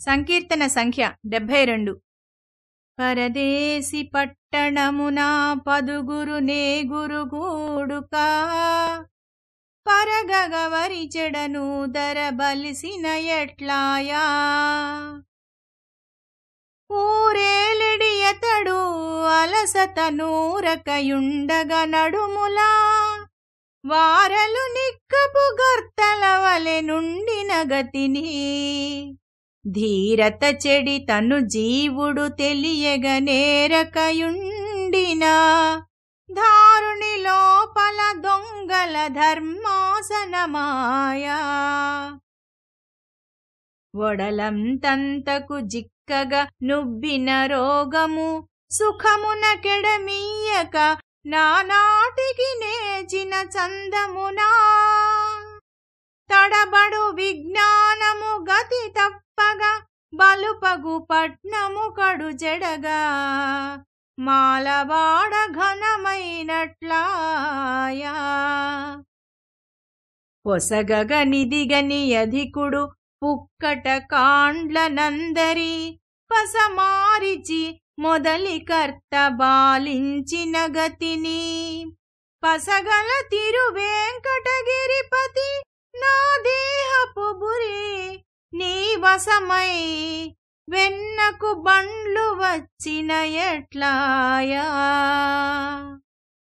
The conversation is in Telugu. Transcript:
సంకీర్తన సంఖ్య డెబ్భై రెండు. పరదేశి పట్టణమునా పదుగురు నేగురుగుడుకా పరగగవరి చెడను దర బలిసిన ఎట్లాయా. ఊరేలిడియతడు అలసత నూరకయుండగ నడుములా. వారలు నిక్కపు గర్తల వలె నుండిన గతిని. ధీరత చెడి తను జీవుడు తెలియగ నేరకయుండినా. దారుని లోపల దొంగల ధర్మాసనమాయా. ఒడలంతంతకు జిక్కగా నుబ్బిన రోగము సుఖమున కెడమీయక నానాటికి నేచిన చందమునా. తడబడు విఘ్న పగు పట్నము కడు జడగా. మాలవాడ ఘనమైనట్లాయా. పొసగగ నిదిగని అధికుడు పుక్కట కాండ్ల నందరి పసమారిచి మొదలి కర్త బాలించిన గతిని. పసగల తిరు వెంకటగిరిపతి నా దేహపు బురి నీ వసమై వెన్నకు బండ్లు వచ్చిన ఎట్లాయా